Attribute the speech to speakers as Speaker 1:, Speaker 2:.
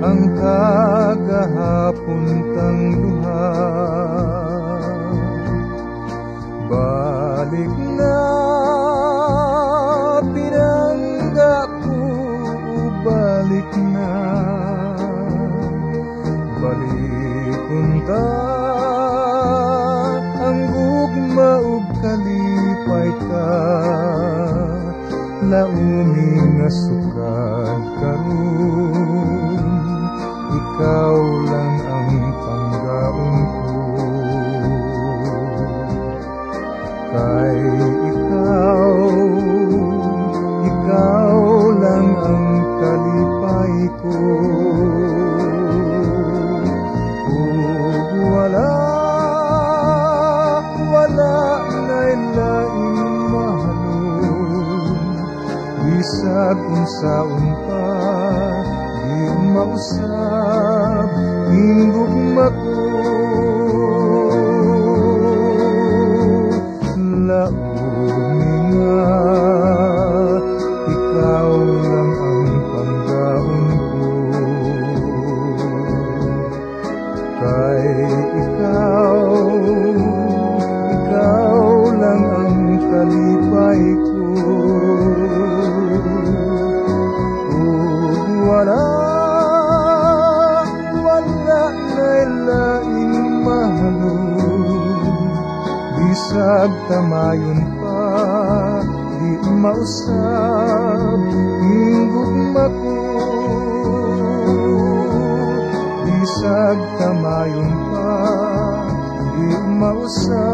Speaker 1: ang kagahapon tang luha. Balik na pinangga ko balik na. Balik unta ang gugma ug kalipay ka. Laumi nga sukad karon ko Ug wala, wala na'y laing mahalon Bisag unsaon pa, di mausap, ikaw, ikaw lang ang kalipay ko. Wala, wala na'y laing mahalon Bisag tamayon pa, di mausap, hingugma ko sun.